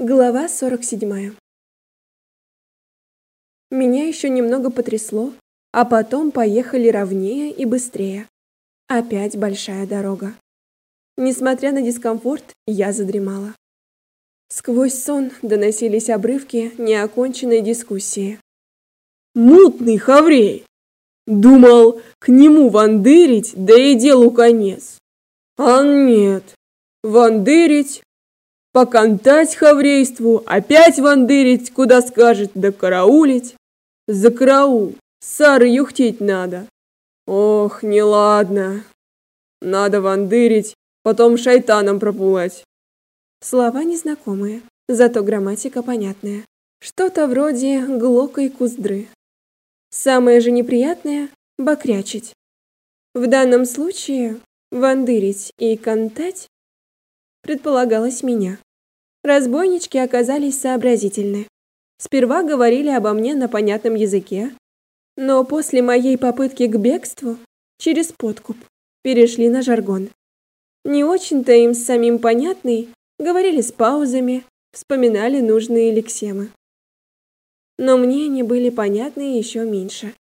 Глава 47. Меня еще немного потрясло, а потом поехали ровнее и быстрее. Опять большая дорога. Несмотря на дискомфорт, я задремала. Сквозь сон доносились обрывки неоконченной дискуссии. Мутный хаврей! Думал, к нему вандырить, да и делу конец. А нет, вандырить покантать хаврейству, опять вандырить, куда скажет, да караулить. За караул, сары юхтить надо. Ох, неладно. Надо вандырить, потом шайтаном пропулать. Слова незнакомые, зато грамматика понятная. Что-то вроде глокой куздры. Самое же неприятное – бакрячить. В данном случае вандырить и кантать предполагалось меня. Разбойнички оказались сообразительны. Сперва говорили обо мне на понятном языке, но после моей попытки к бегству через подкуп перешли на жаргон. Не очень-то им самим понятный, говорили с паузами, вспоминали нужные лексемы. Но мне они были понятны еще меньше.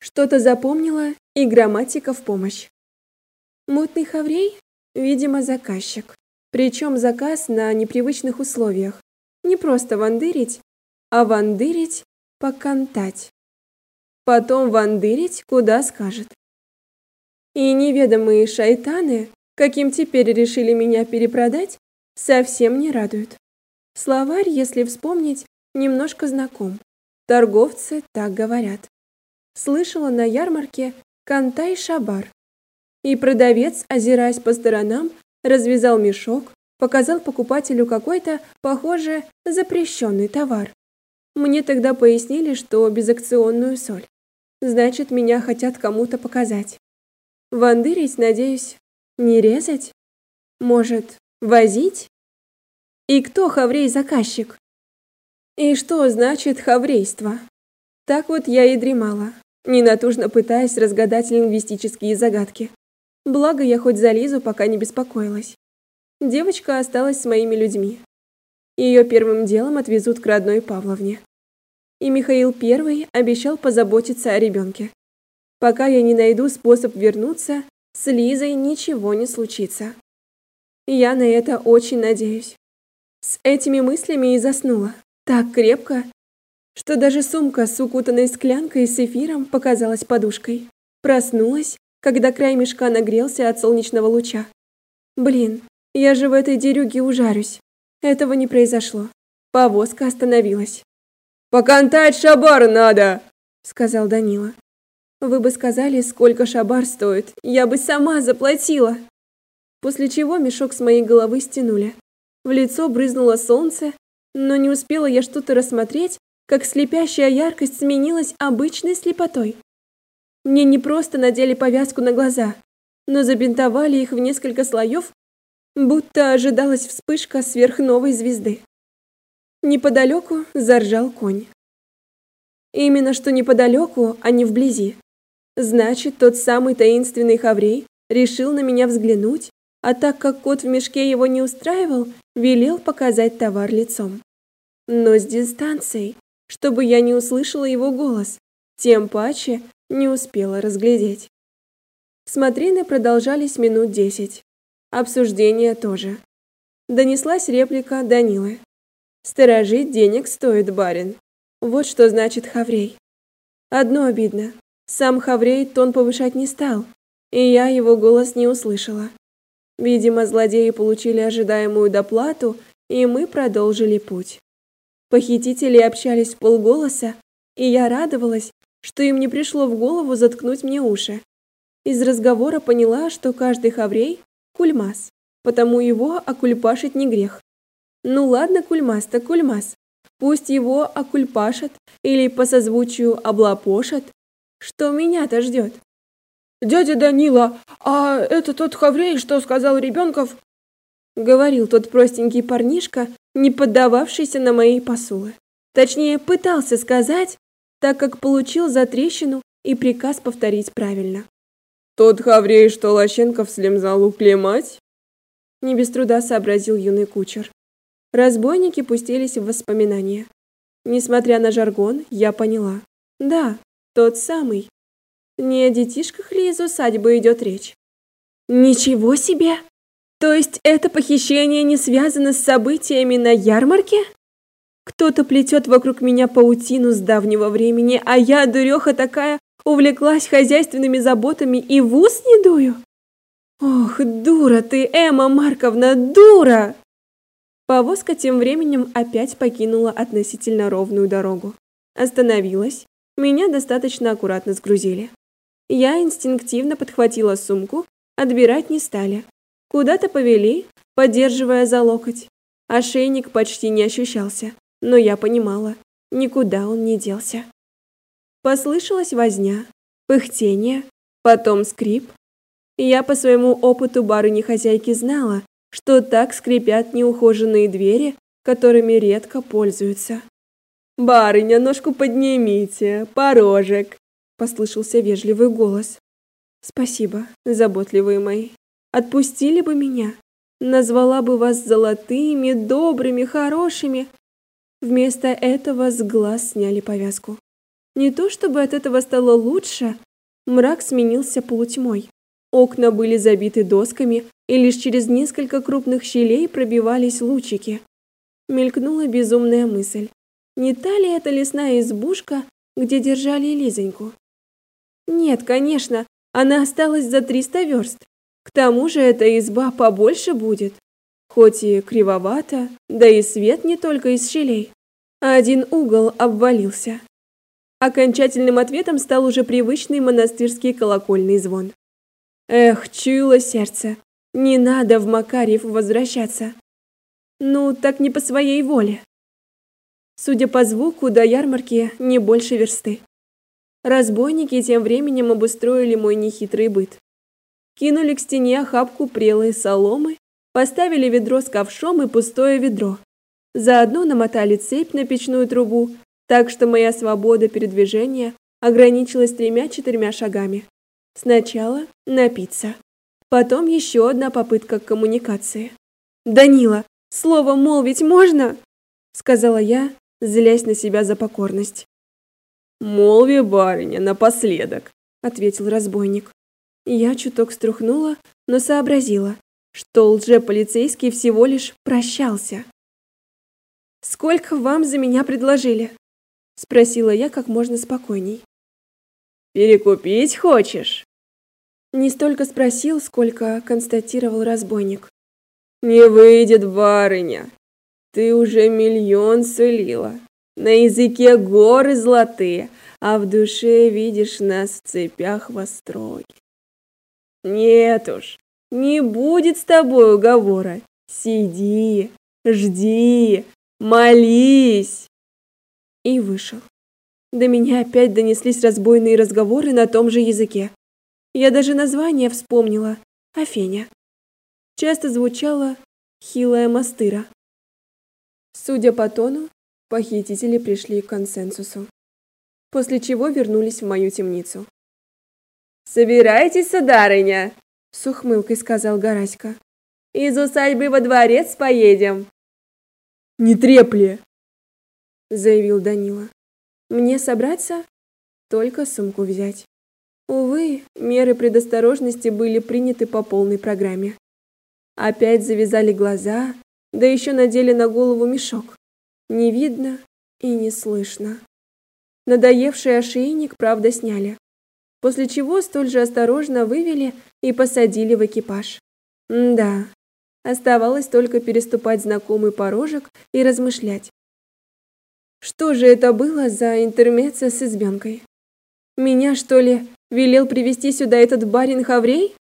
Что-то запомнила и грамматика в помощь. Мутный хаврей, видимо, заказчик. Причем заказ на непривычных условиях. Не просто вандырить, а вандырить покантать. Потом вандырить куда скажет. И неведомые шайтаны, каким теперь решили меня перепродать, совсем не радуют. Словарь, если вспомнить, немножко знаком. Торговцы так говорят. Слышала на ярмарке кантай шабар. И продавец, озираясь по сторонам, развязал мешок, показал покупателю какой-то, похоже, запрещенный товар. Мне тогда пояснили, что безакционную соль. Значит, меня хотят кому-то показать. Вандырить, надеюсь, не резать? Может, возить? И кто хаврей-заказчик? И что значит хаврейство? Так вот я и дремала, ненатужно пытаясь разгадать лингвистические загадки. Благо я хоть за Лизу пока не беспокоилась. Девочка осталась с моими людьми. Ее первым делом отвезут к родной Павловне. И Михаил первый обещал позаботиться о ребенке. Пока я не найду способ вернуться, с Лизой ничего не случится. Я на это очень надеюсь. С этими мыслями и заснула. Так крепко, что даже сумка с укутанной склянкой с эфиром показалась подушкой. Проснулась когда край мешка нагрелся от солнечного луча. Блин, я же в этой дерюге ужарюсь. Этого не произошло. Повозка остановилась. «Покантать шабар надо!» — сказал Данила. «Вы бы сказали, сколько шабар стоит. Я бы сама заплатила!» После чего мешок с моей головы стянули. В лицо брызнуло солнце, но не успела я что-то рассмотреть, как слепящая яркость сменилась обычной слепотой. Мне не просто надели повязку на глаза, но забинтовали их в несколько слоев, будто ожидалась вспышка сверхновой звезды. Неподалеку заржал конь. Именно что неподалеку, а не вблизи. Значит, тот самый таинственный хаврей решил на меня взглянуть, а так как кот в мешке его не устраивал, велел показать товар лицом. Но с дистанцией, чтобы я не услышала его голос, тем паче, не успела разглядеть. Смотрины продолжались минут десять. Обсуждение тоже. Донеслась реплика Данилы. «Сторожить денег стоит, барин». Вот что значит хаврей. Одно обидно. Сам хаврей тон повышать не стал, и я его голос не услышала. Видимо, злодеи получили ожидаемую доплату, и мы продолжили путь. Похитители общались полголоса, и я радовалась, что им не пришло в голову заткнуть мне уши. Из разговора поняла, что каждый хаврей – кульмас, потому его окульпашить не грех. Ну ладно, кульмас так кульмас. Пусть его окульпашат или по созвучию облапошат. Что меня-то ждет? «Дядя Данила, а это тот хаврей, что сказал Ребенков?» Говорил тот простенький парнишка, не поддававшийся на мои посулы. Точнее, пытался сказать, так как получил затрещину и приказ повторить правильно. Тот хаврей, что Лощенков слемзал уклемать? Не без труда сообразил юный кучер. Разбойники пустились в воспоминания. Несмотря на жаргон, я поняла. Да, тот самый. Не о детишках ли из усадьбы идет речь? Ничего себе! То есть это похищение не связано с событиями на ярмарке? Кто-то плетет вокруг меня паутину с давнего времени, а я, дуреха такая, увлеклась хозяйственными заботами и в ус не дую? Ох, дура ты, Эмма Марковна, дура! Повозка тем временем опять покинула относительно ровную дорогу. Остановилась, меня достаточно аккуратно сгрузили. Я инстинктивно подхватила сумку, отбирать не стали. Куда-то повели, поддерживая за локоть. Ошейник почти не ощущался, но я понимала, никуда он не делся. Послышалась возня, пыхтение, потом скрип. Я по своему опыту барыни-хозяйки знала, что так скрипят неухоженные двери, которыми редко пользуются. «Барыня, ножку поднимите, порожек!» – послышался вежливый голос. «Спасибо, заботливые мои. Отпустили бы меня, назвала бы вас золотыми, добрыми, хорошими. Вместо этого с глаз сняли повязку. Не то чтобы от этого стало лучше, мрак сменился полутьмой. Окна были забиты досками, и лишь через несколько крупных щелей пробивались лучики. Мелькнула безумная мысль. Не та ли это лесная избушка, где держали Лизоньку? Нет, конечно, она осталась за триста верст. К тому же эта изба побольше будет. Хоть и кривовато, да и свет не только из щелей. Один угол обвалился. Окончательным ответом стал уже привычный монастырский колокольный звон. Эх, чуяло сердце. Не надо в Макарьев возвращаться. Ну, так не по своей воле. Судя по звуку, до ярмарки не больше версты. Разбойники тем временем обустроили мой нехитрый быт. Кинули к стене охапку прелой соломы, поставили ведро с ковшом и пустое ведро. Заодно намотали цепь на печную трубу, так что моя свобода передвижения ограничилась тремя-четырьмя шагами. Сначала напиться. Потом еще одна попытка коммуникации. «Данила, слово молвить можно?» Сказала я, злясь на себя за покорность. «Молви, барыня, напоследок», — ответил разбойник. Я чуток струхнула, но сообразила, что лже-полицейский всего лишь прощался. «Сколько вам за меня предложили?» — спросила я как можно спокойней. «Перекупить хочешь?» Не столько спросил, сколько констатировал разбойник. «Не выйдет, барыня. Ты уже миллион сулила. На языке горы золотые, а в душе видишь нас в цепях в остроге. Нет уж, не будет с тобой уговора. Сиди, жди, молись. И вышел. До меня опять донеслись разбойные разговоры на том же языке. Я даже название вспомнила. Афеня. Часто звучало «хилая мастыра». Судя по тону, похитители пришли к консенсусу. После чего вернулись в мою темницу. Собирайтесь, сударыня, с ухмылкой сказал Гараська. Из усадьбы во дворец поедем. Не трепли, заявил Данила. Мне собраться? Только сумку взять. Увы, меры предосторожности были приняты по полной программе. Опять завязали глаза, да еще надели на голову мешок. Не видно и не слышно. Надоевший ошейник, правда, сняли после чего столь же осторожно вывели и посадили в экипаж. М да, оставалось только переступать знакомый порожек и размышлять. Что же это было за интермеццо с избенкой? Меня, что ли, велел привести сюда этот барин Хаврей?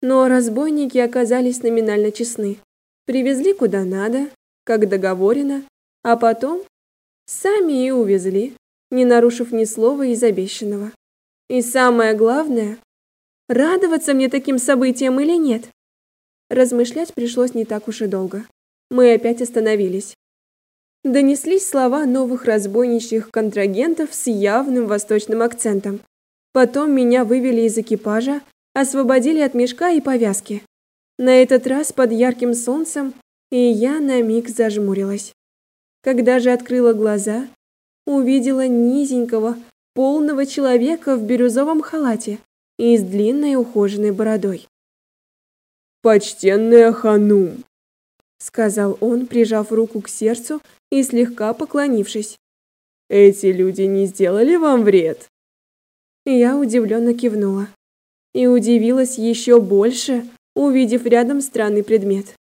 Но разбойники оказались номинально честны. Привезли куда надо, как договорено, а потом сами и увезли, не нарушив ни слова из обещанного. И самое главное, радоваться мне таким событиям или нет? Размышлять пришлось не так уж и долго. Мы опять остановились. Донеслись слова новых разбойничьих контрагентов с явным восточным акцентом. Потом меня вывели из экипажа, освободили от мешка и повязки. На этот раз под ярким солнцем и я на миг зажмурилась. Когда же открыла глаза, увидела низенького, полного человека в бирюзовом халате и с длинной ухоженной бородой. «Почтенная ханум», — сказал он, прижав руку к сердцу и слегка поклонившись. «Эти люди не сделали вам вред?» Я удивленно кивнула и удивилась еще больше, увидев рядом странный предмет.